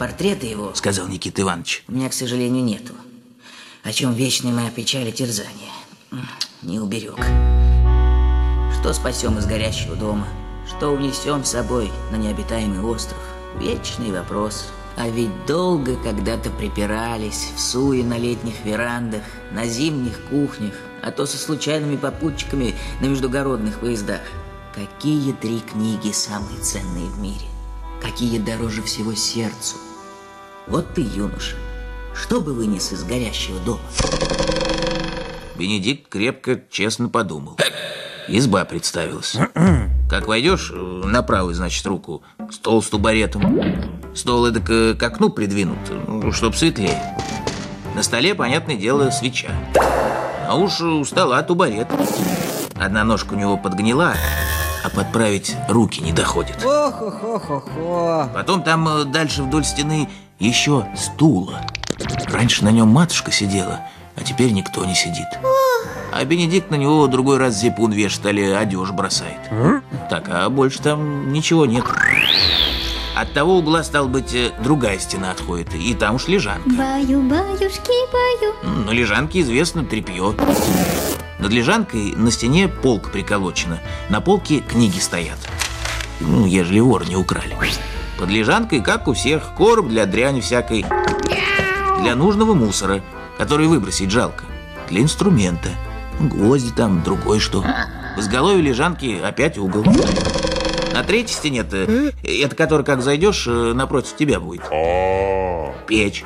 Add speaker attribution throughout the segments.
Speaker 1: Портрета его,
Speaker 2: сказал Никита Иванович.
Speaker 1: у меня, к сожалению, нету. О чем вечная моя печаль и терзание. Не уберег. Что спасем из горящего дома? Что унесем с собой на необитаемый остров? Вечный вопрос. А ведь долго когда-то припирались в суе на летних верандах, на зимних кухнях, а то со случайными попутчиками на междугородных поездах. Какие три книги самые ценные в мире? Какие дороже всего сердцу? Вот ты, юноша, что бы вынес из горящего дома?
Speaker 2: Бенедикт крепко, честно подумал. Изба представилась. Как войдешь, э, на правую, значит, руку, стол с тубаретом. Стол эдак э, к окну придвинут, ну, чтоб светлее. На столе, понятное дело, свеча. А уж у стола тубарет. Одна ножка у него подгнила, а подправить руки не доходит.
Speaker 3: Ох-ох-ох-ох.
Speaker 2: Потом там э, дальше вдоль стены еще стула. Раньше на нем матушка сидела, а теперь никто не сидит. А Бенедикт на него другой раз зипун вешает или одежь бросает. Так, а больше там ничего нет. От того угла, стал быть, э, другая стена отходит, и там уж лежанка.
Speaker 4: Баю, баюшки, баю.
Speaker 2: На лежанке известно тряпье. Над лежанкой на стене полка приколочена. На полке книги стоят. Ну, ежели вор не украли. Под лежанкой, как у всех, короб для дряни всякой. Для нужного мусора, который выбросить жалко. Для инструмента. Гвозди там, другой что. В изголовье лежанки опять угол. На третьей стене-то, это который, как зайдешь, э, напротив тебя будет. Печь.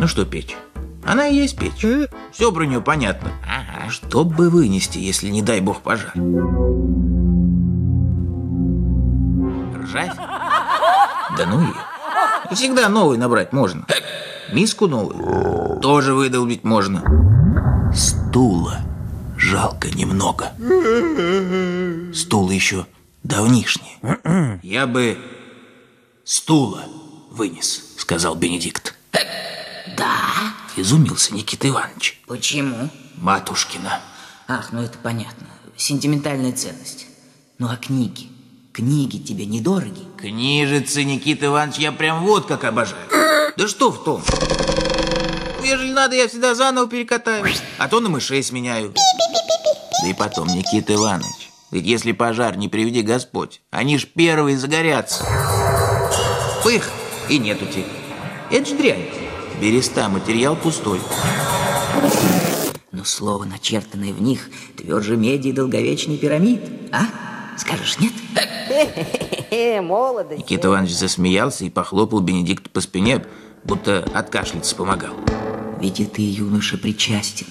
Speaker 2: Ну что печь? Она и есть печь. Все про нее понятно. Ага. Что бы вынести, если не дай бог пожар? Ржавь? Да ну ее. Всегда новый набрать можно. Миску новую тоже выдолбить можно. Стула жалко немного. Стула еще давнишние. Я бы стула вынес, сказал Бенедикт.
Speaker 1: Да?
Speaker 2: Изумился Никита Иванович.
Speaker 1: Почему?
Speaker 2: Матушкина.
Speaker 1: Ах, ну это понятно. Сентиментальная ценность. Ну а книги? Книги тебе недороги?
Speaker 2: Книжицы, Никита Иванович, я прям вот как обожаю. Да что в том? Ну, Ежели надо, я всегда заново перекатаю. А то на мышей сменяю. Да и потом, Никита Иванович, ведь если пожар, не приведи Господь, они ж первые загорятся. Пых, и нету тех. Это ж дрянь. Береста, материал пустой.
Speaker 1: Но слово, начертанное в них, тверже меди и долговечней пирамид. А? Скажешь нет?
Speaker 3: Хе-хе, молодость.
Speaker 2: Никита Иванович засмеялся и похлопал Бенедикта по спине, будто откашляться помогал.
Speaker 1: Ведь и ты, юноша, причастен.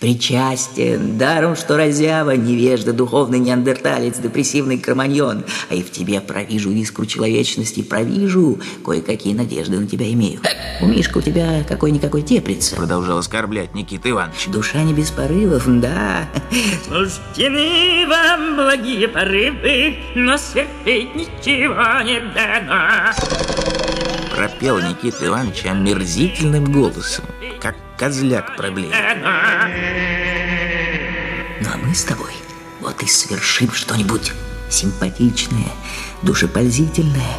Speaker 1: Причастен. Даром, что разява, невежда, духовный неандерталец, депрессивный кроманьон. А и в тебе провижу искру человечности, провижу. Кое-какие надежды на тебя имею. У Мишка у тебя какой-никакой теплится.
Speaker 2: Продолжал оскорблять Никита Иванович.
Speaker 1: Душа не без порывов, да.
Speaker 5: Суждены вам благие порывы, но свершить ничего не дано.
Speaker 2: Пропел Никита Иванович омерзительным голосом, козляк проблем.
Speaker 1: Ну а мы с тобой вот и совершим что-нибудь симпатичное, душепользительное.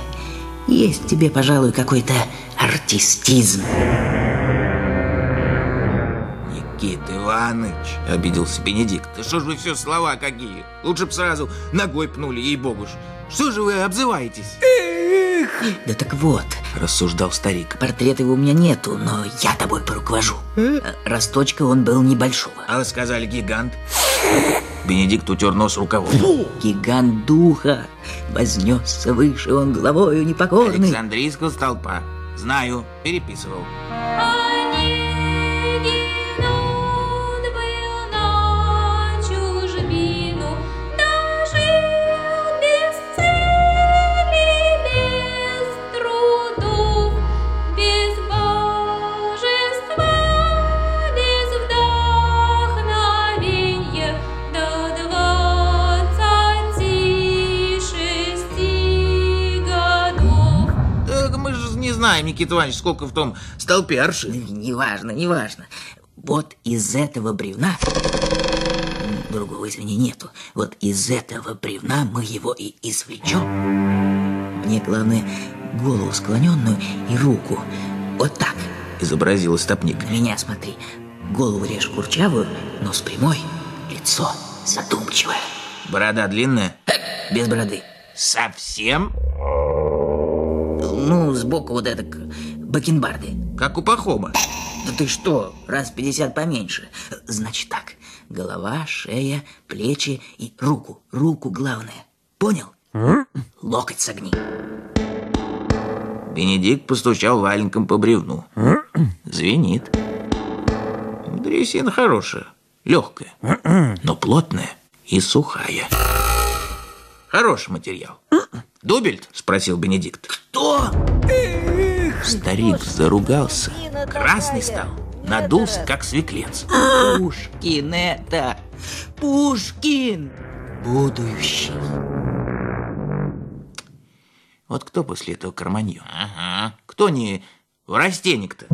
Speaker 1: Есть в тебе, пожалуй, какой-то артистизм.
Speaker 2: Никита Иванович, обиделся Бенедикт. Да что ж вы все слова какие? Лучше б сразу ногой пнули, ей-богу ж. Что же вы обзываетесь?
Speaker 1: Да так вот,
Speaker 2: Рассуждал старик.
Speaker 1: портрета его у меня нету, но я тобой поруковожу. Э, Росточка он был небольшого.
Speaker 2: А вы сказали гигант? Бенедикт утер нос рукавом.
Speaker 1: Гигант духа, вознесся выше он головою непокорный.
Speaker 2: Александрийского столпа. Знаю, переписывал. Никита Иванович, сколько в том столпе аршин.
Speaker 1: Неважно, неважно. Вот из этого бревна... Другого, извини, нету. Вот из этого бревна мы его и извлечем. Мне главное голову склоненную и руку. Вот так.
Speaker 2: Изобразил стопник.
Speaker 1: Меня смотри. Голову режь курчавую, нос прямой, лицо задумчивое.
Speaker 2: Борода длинная?
Speaker 1: Без бороды.
Speaker 2: Совсем?
Speaker 1: Ну, сбоку вот это бакенбарды.
Speaker 2: Как у Пахома.
Speaker 1: Да ты что, раз в 50 поменьше. Значит так, голова, шея, плечи и руку. Руку главное. Понял? Локоть согни.
Speaker 2: Бенедикт постучал валенком по бревну. Звенит. Дресина хорошая, легкая, но плотная и сухая. Хороший материал. Дубельт? Спросил Бенедикт.
Speaker 1: Кто?
Speaker 2: Старик заругался, красный стал, надулся, как свеклец.
Speaker 1: Пушкин это! Пушкин! Будущий.
Speaker 2: Вот кто после этого карманье? Ага. Кто не растенник-то?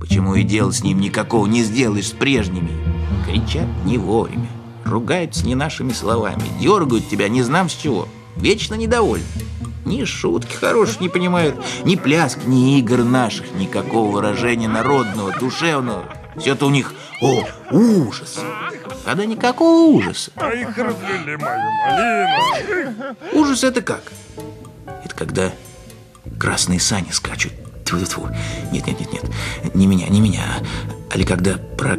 Speaker 2: Почему и дел с ним никакого не сделаешь с прежними? Кричат не вовремя, ругаются не нашими словами, дергают тебя не знам с чего, вечно недовольны. Ни шутки хорошие не понимают, ни пляск, ни игр наших, никакого выражения народного, душевного. Все это у них, о, ужас. Когда никакого ужаса.
Speaker 6: А их развели мою малину.
Speaker 2: Ужас это как? Это когда красные сани скачут. Тьфу-тьфу. Нет, нет, нет, нет. Не меня, не меня. Али когда про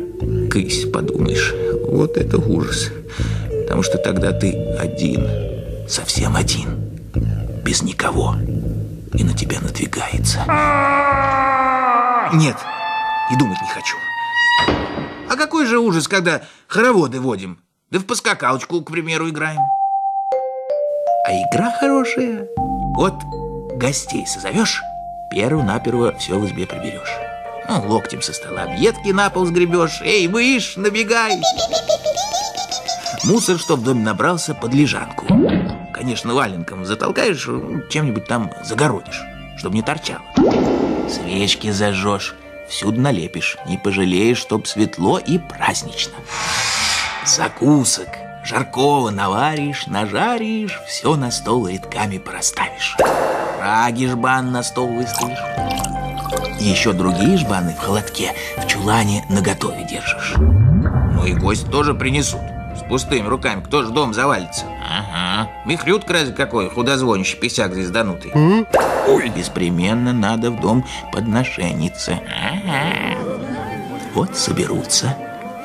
Speaker 2: кысь подумаешь. Вот это ужас. Потому что тогда ты один. Совсем один. Без никого. И на тебя надвигается. Нет, и думать не хочу. А какой же ужас, когда хороводы водим? Да в поскакалочку, к примеру, играем. А игра хорошая. Вот гостей созовешь, перво-наперво все в избе приберешь. Ну, локтем со стола объедки на пол сгребешь. Эй, мышь, набегай! Мусор, что в доме набрался, под лежанку. Конечно, валенком затолкаешь, ну, чем-нибудь там загородишь, чтобы не торчало. Свечки зажжешь, всюду налепишь, не пожалеешь, чтоб светло и празднично. Закусок, жаркого наваришь, нажаришь, все на стол рядками пораставишь. Раги жбан на стол выставишь. Еще другие жбаны в холодке в чулане наготове держишь. Ну и гость тоже принесут. С пустыми руками кто ж в дом завалится? Ага. Михрютка разве какой, худозвонящий писяк звезданутый. Ой, беспременно надо в дом подношенницы. Ага. Вот соберутся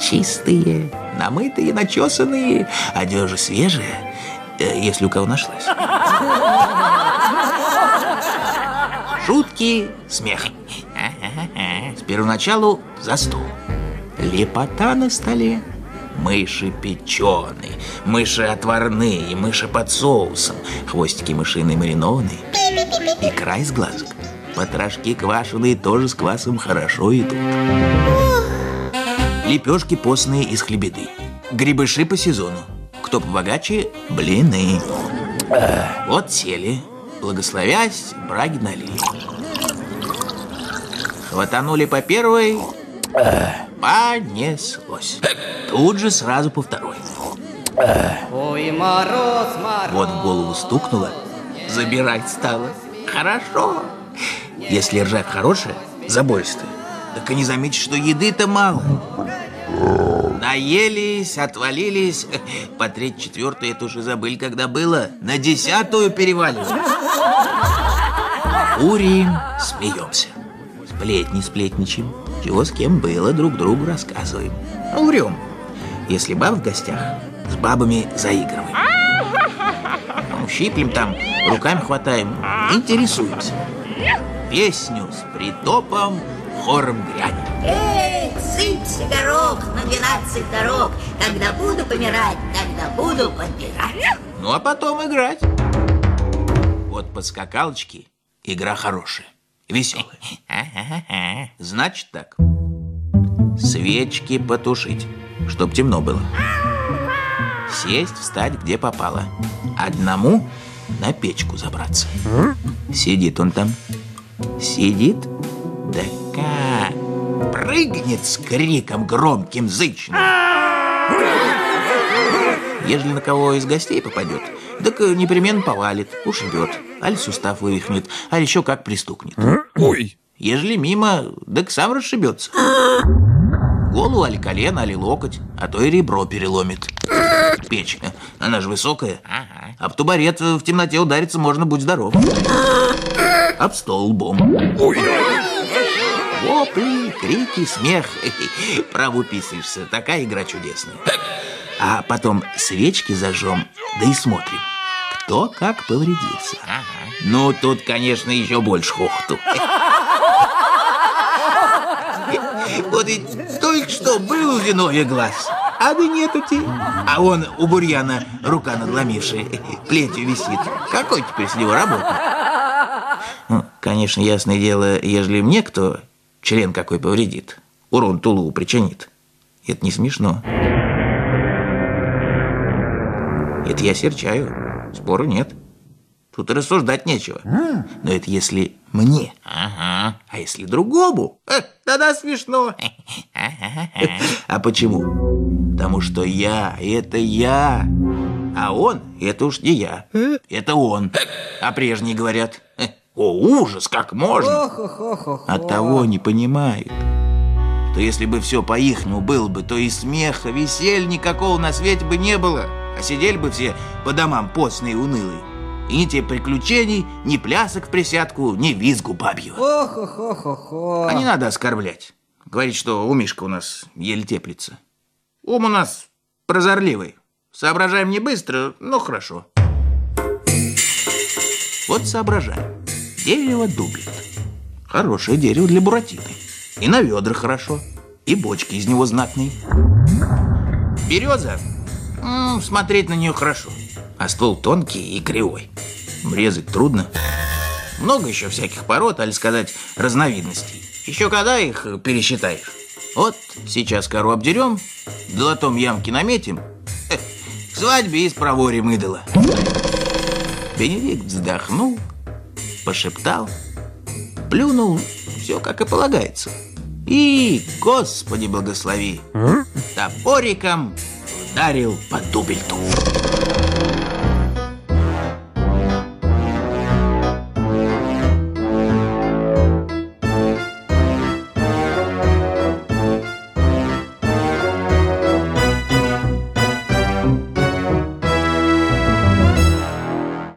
Speaker 2: чистые, намытые, начесанные, одежа свежая, э, если у кого нашлась. Шутки, смех. С первоначалу за стол. Лепота на столе. Мыши печеные, мыши отварные, мыши под соусом, хвостики мышиные маринованные, икра из глазок. Потрошки квашеные тоже с квасом хорошо идут. Лепешки постные из хлебеды. Грибыши по сезону. Кто побогаче – блины. Вот сели, благословясь, браги налили. Хватанули по первой, понеслось. Тут же сразу по второй.
Speaker 3: Ой, мороз, мороз.
Speaker 2: Вот в голову стукнуло, забирать стало. Хорошо. Если ржавь хорошая, забористая, так и не заметишь, что еды-то мало. Наелись, отвалились. По треть, четвертую это уже забыли, когда было. На десятую переваливаем. Курим, смеемся. Сплетни сплетничаем. Чего с кем было, друг другу рассказываем. Умрем. Если баб в гостях, с бабами заигрываем. Ну, щиплем там, руками хватаем, интересуемся. Песню с притопом хором грянем.
Speaker 7: Эй, сыпься, горох, на двенадцать дорог. Когда буду помирать, тогда буду подбирать.
Speaker 2: Ну, а потом играть. Вот под скакалочки игра хорошая, веселая. Значит так. Свечки потушить, чтоб темно было. Сесть, встать, где попало. Одному на печку забраться. Сидит он там. Сидит, да как прыгнет с криком громким зычным. Ежели на кого из гостей попадет, Так непременно повалит, ушибет, аль сустав вывихнет, а еще как пристукнет.
Speaker 6: Ой,
Speaker 2: Ежели мимо, так сам расшибется. Голову, али колено, али локоть, а то и ребро переломит. Печь, она же высокая. Об тубарет в темноте удариться можно, будь здоров. Об стол лбом. Вопли, крики, смех. Праву писаешься, такая игра чудесная. А потом свечки зажжем, да и смотрим, кто как повредился. Ну, тут, конечно, еще больше хохоту. Вот ведь только что был у Зиновья глаз, а да нету те. А он у бурьяна рука надломившая, плетью висит. Какой теперь с него работа? Ну, конечно, ясное дело, ежели мне кто член какой повредит, урон Тулову причинит. Это не смешно. Это я серчаю, спору нет. Тут и рассуждать нечего. Но это если мне. Ага. А если другому? Э, тогда смешно. А почему? Потому что я – это я. А он – это уж не я. Это он. А прежние говорят. «Э, О, ужас, как можно? От того не понимают, что если бы все по-ихнему было бы, то и смеха, веселья никакого на свете бы не было, а сидели бы все по домам постные и унылые. И ни тебе приключений, ни плясок в присядку, ни визгу бабьего.
Speaker 3: Ох-охо-хо-хо.
Speaker 2: А не надо оскорблять. Говорить, что у Мишка у нас еле теплится. Ум у нас прозорливый. Соображаем не быстро, но хорошо. Вот соображаем. Дерево дубит. Хорошее дерево для буратины. И на ведра хорошо. И бочки из него знатные. Береза. м, смотреть на нее хорошо. А ствол тонкий и кривой. Резать трудно. Много еще всяких пород, али сказать, разновидностей. Еще когда их пересчитаешь? Вот сейчас кору обдерем, долотом ямки наметим, э, к свадьбе и спроворим идола. Бенедикт вздохнул, пошептал, плюнул, все как и полагается. И, Господи благослови, топориком ударил по дубельту.